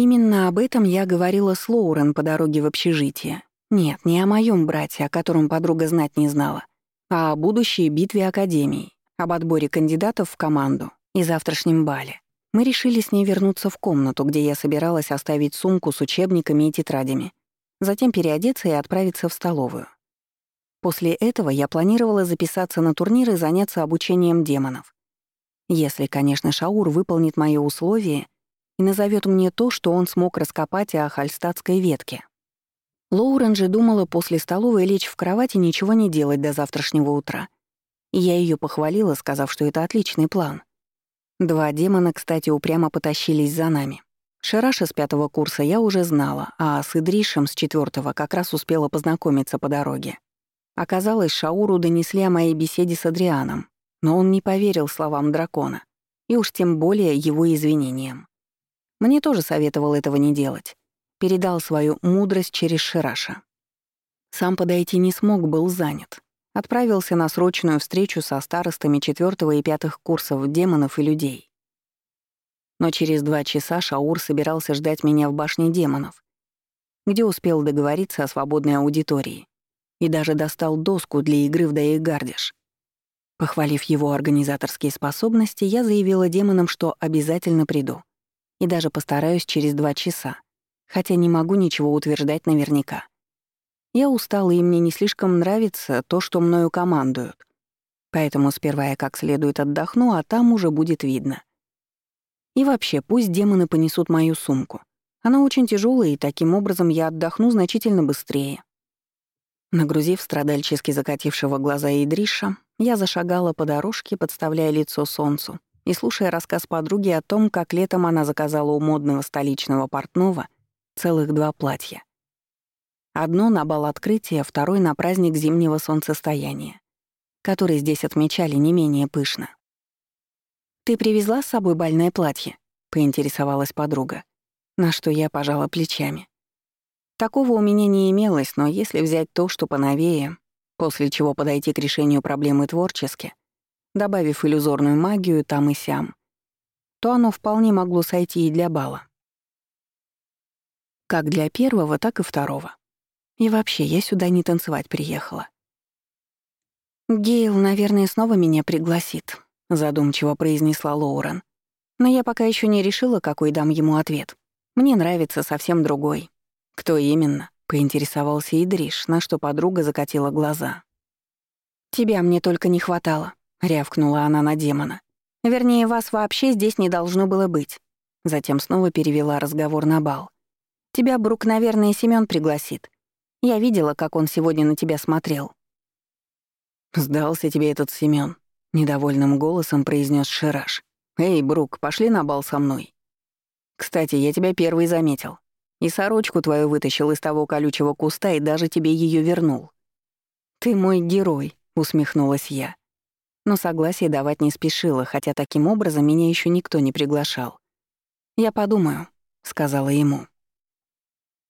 Именно об этом я говорила с Лоурен по дороге в общежитие. Нет, не о моем брате, о котором подруга знать не знала, а о будущей битве Академии, об отборе кандидатов в команду и завтрашнем бале. Мы решили с ней вернуться в комнату, где я собиралась оставить сумку с учебниками и тетрадями, затем переодеться и отправиться в столовую. После этого я планировала записаться на турнир и заняться обучением демонов. Если, конечно, Шаур выполнит мои условия и назовет мне то, что он смог раскопать о хальстатской ветке. Лоурен же думала после столовой лечь в кровать и ничего не делать до завтрашнего утра. И я ее похвалила, сказав, что это отличный план. Два демона, кстати, упрямо потащились за нами. Шираша с пятого курса я уже знала, а с Идришем с четвертого как раз успела познакомиться по дороге. Оказалось, Шауру донесли о моей беседе с Адрианом, но он не поверил словам дракона, и уж тем более его извинениям. Мне тоже советовал этого не делать. Передал свою мудрость через Шираша. Сам подойти не смог, был занят. Отправился на срочную встречу со старостами четвертого и пятых курсов демонов и людей. Но через два часа Шаур собирался ждать меня в башне демонов, где успел договориться о свободной аудитории и даже достал доску для игры в Даегардиш. Похвалив его организаторские способности, я заявила демонам, что обязательно приду. И даже постараюсь через два часа, хотя не могу ничего утверждать наверняка. Я устала, и мне не слишком нравится то, что мною командуют. Поэтому сперва я как следует отдохну, а там уже будет видно. И вообще, пусть демоны понесут мою сумку. Она очень тяжелая, и таким образом я отдохну значительно быстрее. Нагрузив страдальчески закатившего глаза Идриша, я зашагала по дорожке, подставляя лицо солнцу и слушая рассказ подруги о том, как летом она заказала у модного столичного портного целых два платья. Одно на бал открытия, второй на праздник зимнего солнцестояния, который здесь отмечали не менее пышно. «Ты привезла с собой бальное платье?» — поинтересовалась подруга, на что я пожала плечами. Такого у меня не имелось, но если взять то, что поновее, после чего подойти к решению проблемы творчески, добавив иллюзорную магию там и сям, то оно вполне могло сойти и для бала. Как для первого, так и второго. И вообще, я сюда не танцевать приехала. «Гейл, наверное, снова меня пригласит», — задумчиво произнесла Лоурен. «Но я пока еще не решила, какой дам ему ответ. Мне нравится совсем другой. «Кто именно?» — поинтересовался Идриш, на что подруга закатила глаза. «Тебя мне только не хватало», — рявкнула она на демона. «Вернее, вас вообще здесь не должно было быть». Затем снова перевела разговор на бал. «Тебя, Брук, наверное, Семён пригласит. Я видела, как он сегодня на тебя смотрел». «Сдался тебе этот Семён», — недовольным голосом произнес Шираж. «Эй, Брук, пошли на бал со мной. Кстати, я тебя первый заметил. И сорочку твою вытащил из того колючего куста и даже тебе ее вернул. «Ты мой герой», — усмехнулась я. Но согласие давать не спешила, хотя таким образом меня еще никто не приглашал. «Я подумаю», — сказала ему.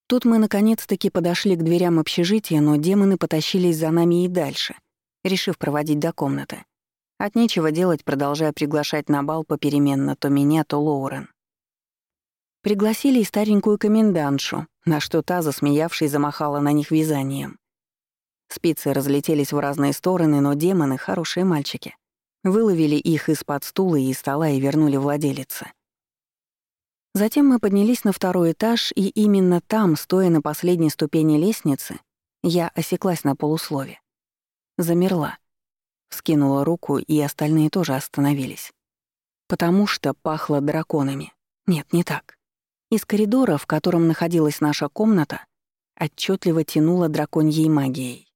Тут мы наконец-таки подошли к дверям общежития, но демоны потащились за нами и дальше, решив проводить до комнаты. От нечего делать, продолжая приглашать на бал попеременно то меня, то Лоурен. Пригласили и старенькую комендантшу, на что та, засмеявшись, замахала на них вязанием. Спицы разлетелись в разные стороны, но демоны — хорошие мальчики. Выловили их из-под стула и стола и вернули владелице. Затем мы поднялись на второй этаж, и именно там, стоя на последней ступени лестницы, я осеклась на полуслове. Замерла. Вскинула руку, и остальные тоже остановились. Потому что пахло драконами. Нет, не так. Из коридора, в котором находилась наша комната, отчетливо тянуло драконьей магией.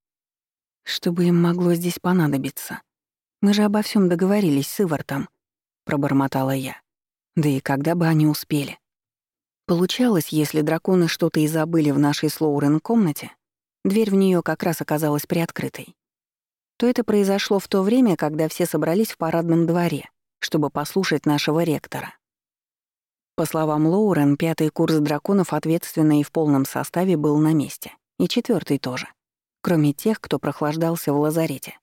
Что бы им могло здесь понадобиться? Мы же обо всем договорились с Ивартом, пробормотала я. Да и когда бы они успели? Получалось, если драконы что-то и забыли в нашей Слоурен комнате, дверь в нее как раз оказалась приоткрытой. То это произошло в то время, когда все собрались в парадном дворе, чтобы послушать нашего ректора. По словам Лоурен, пятый курс драконов ответственно и в полном составе был на месте. И четвертый тоже. Кроме тех, кто прохлаждался в лазарете.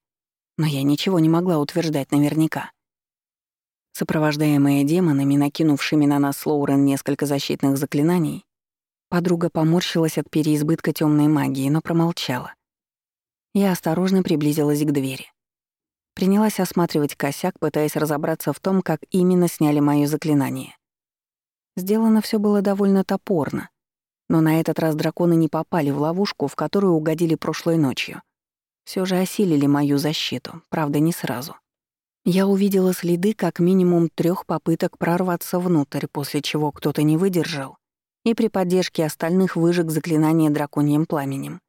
Но я ничего не могла утверждать наверняка. Сопровождаемая демонами, накинувшими на нас Лоурен несколько защитных заклинаний, подруга поморщилась от переизбытка темной магии, но промолчала. Я осторожно приблизилась к двери. Принялась осматривать косяк, пытаясь разобраться в том, как именно сняли моё заклинание. Сделано все было довольно топорно, но на этот раз драконы не попали в ловушку, в которую угодили прошлой ночью. Все же осилили мою защиту, правда, не сразу. Я увидела следы как минимум трех попыток прорваться внутрь, после чего кто-то не выдержал и при поддержке остальных выжег заклинание драконьим пламенем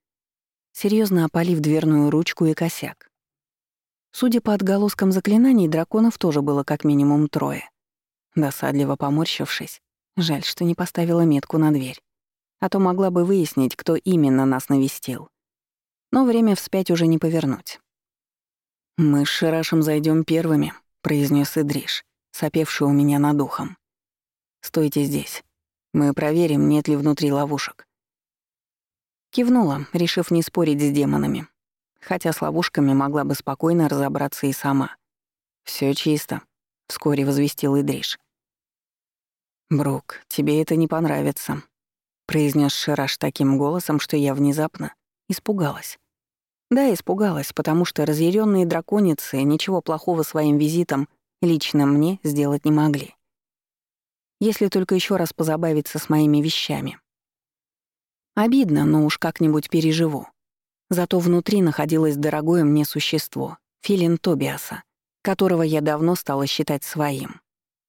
серьезно опалив дверную ручку и косяк. Судя по отголоскам заклинаний, драконов тоже было как минимум трое. Досадливо поморщившись, жаль, что не поставила метку на дверь, а то могла бы выяснить, кто именно нас навестил. Но время вспять уже не повернуть. «Мы с Ширашем зайдем первыми», — произнес Идриш, сопевший у меня над ухом. «Стойте здесь. Мы проверим, нет ли внутри ловушек. Кивнула, решив не спорить с демонами. Хотя с ловушками могла бы спокойно разобраться и сама. Все чисто», — вскоре возвестил Идриш. «Брук, тебе это не понравится», — произнес Шираш таким голосом, что я внезапно испугалась. Да, испугалась, потому что разъяренные драконицы ничего плохого своим визитом лично мне сделать не могли. Если только еще раз позабавиться с моими вещами. Обидно, но уж как-нибудь переживу. Зато внутри находилось дорогое мне существо, филин Тобиаса, которого я давно стала считать своим,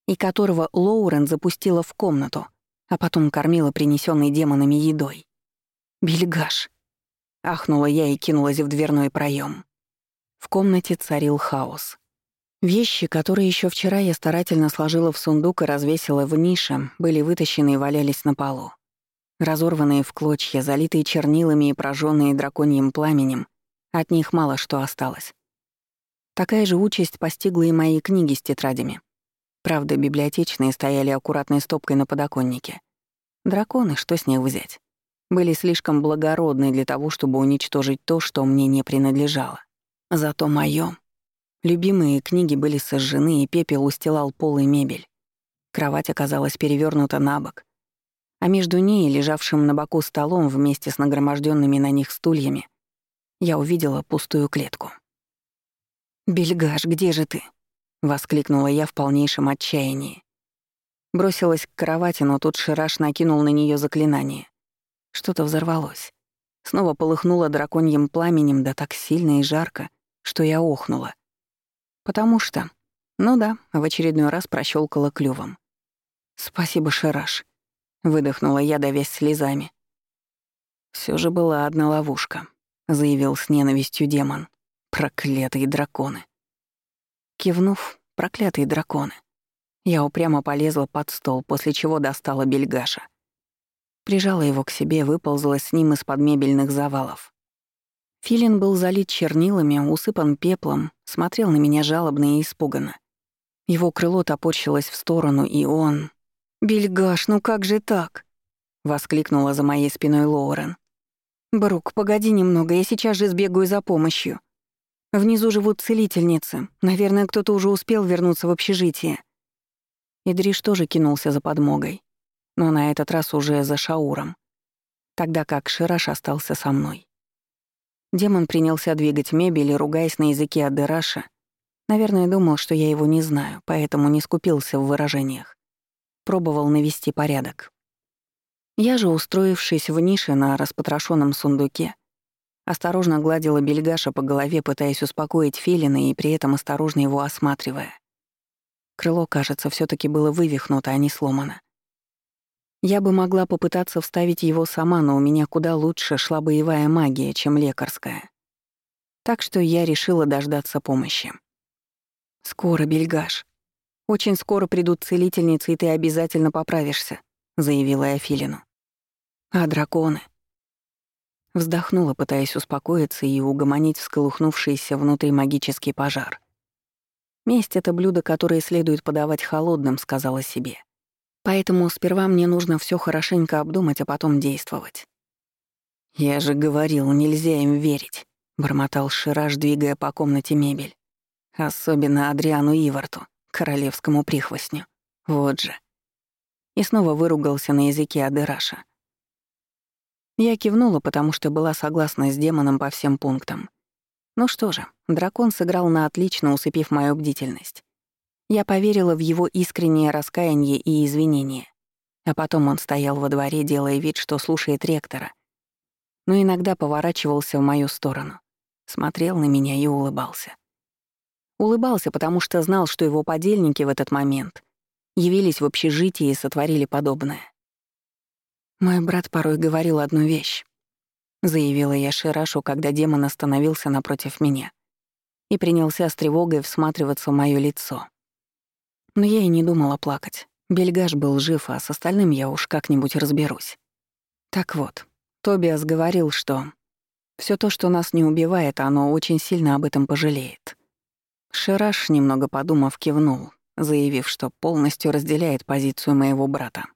и которого Лоурен запустила в комнату, а потом кормила принесенной демонами едой. «Бельгаш!» — ахнула я и кинулась в дверной проем. В комнате царил хаос. Вещи, которые еще вчера я старательно сложила в сундук и развесила в нише, были вытащены и валялись на полу. Разорванные в клочья, залитые чернилами и прожженные драконьим пламенем, от них мало что осталось. Такая же участь постигла и мои книги с тетрадями. Правда, библиотечные стояли аккуратной стопкой на подоконнике. Драконы, что с них взять? Были слишком благородны для того, чтобы уничтожить то, что мне не принадлежало. Зато моё. Любимые книги были сожжены, и пепел устилал пол и мебель. Кровать оказалась перевернута на бок, а между ней лежавшим на боку столом вместе с нагроможденными на них стульями я увидела пустую клетку. «Бельгаш, где же ты?» — воскликнула я в полнейшем отчаянии. Бросилась к кровати, но тут Шираш накинул на нее заклинание. Что-то взорвалось. Снова полыхнуло драконьим пламенем, да так сильно и жарко, что я охнула. Потому что... Ну да, в очередной раз прощелкала клювом. «Спасибо, Шираш», Выдохнула я, давясь слезами. Все же была одна ловушка», — заявил с ненавистью демон. «Проклятые драконы». Кивнув, проклятые драконы. Я упрямо полезла под стол, после чего достала бельгаша. Прижала его к себе, выползла с ним из-под мебельных завалов. Филин был залит чернилами, усыпан пеплом, смотрел на меня жалобно и испуганно. Его крыло топорщилось в сторону, и он, «Бельгаш, ну как же так?» — воскликнула за моей спиной Лоурен. «Брук, погоди немного, я сейчас же сбегаю за помощью. Внизу живут целительницы. Наверное, кто-то уже успел вернуться в общежитие». Идриш тоже кинулся за подмогой, но на этот раз уже за Шауром, тогда как Шираш остался со мной. Демон принялся двигать мебель и, ругаясь на языке Адераша, наверное, думал, что я его не знаю, поэтому не скупился в выражениях пробовал навести порядок. Я же, устроившись в нише на распотрошенном сундуке, осторожно гладила бельгаша по голове, пытаясь успокоить Фелина и при этом осторожно его осматривая. Крыло, кажется, все таки было вывихнуто, а не сломано. Я бы могла попытаться вставить его сама, но у меня куда лучше шла боевая магия, чем лекарская. Так что я решила дождаться помощи. «Скоро, Бельгаш», «Очень скоро придут целительницы, и ты обязательно поправишься», — заявила я Филину. «А драконы?» Вздохнула, пытаясь успокоиться и угомонить всколыхнувшийся внутри магический пожар. «Месть — это блюдо, которое следует подавать холодным», — сказала себе. «Поэтому сперва мне нужно все хорошенько обдумать, а потом действовать». «Я же говорил, нельзя им верить», — бормотал Шираж, двигая по комнате мебель. «Особенно Адриану Иварту. королевскому прихвостню. Вот же. И снова выругался на языке Адыраша. Я кивнула, потому что была согласна с демоном по всем пунктам. Ну что же, дракон сыграл на отлично, усыпив мою бдительность. Я поверила в его искреннее раскаяние и извинения. А потом он стоял во дворе, делая вид, что слушает ректора. Но иногда поворачивался в мою сторону, смотрел на меня и улыбался. Улыбался, потому что знал, что его подельники в этот момент явились в общежитие и сотворили подобное. Мой брат порой говорил одну вещь. Заявила я Ширашу, когда демон остановился напротив меня и принялся с тревогой всматриваться в моё лицо. Но я и не думала плакать. Бельгаш был жив, а с остальным я уж как-нибудь разберусь. Так вот, Тобиас говорил, что все то, что нас не убивает, оно очень сильно об этом пожалеет. Шираш, немного подумав, кивнул, заявив, что полностью разделяет позицию моего брата.